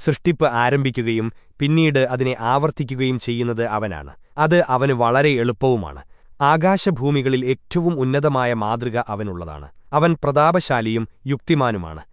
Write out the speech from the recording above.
സൃഷ്ടിപ്പ് ആരംഭിക്കുകയും പിന്നീട് അതിനെ ആവർത്തിക്കുകയും ചെയ്യുന്നത് അവനാണ്. അത് അവന് വളരെ എളുപ്പവുമാണ്. ആകാശഭൂമികളിൽ ഏറ്റവും ഉന്നതമായ മാതൃക അവനുള്ളതാണ്. അവൻ പ്രതാപശാലിയും യുക്തിമാനുമാണ്.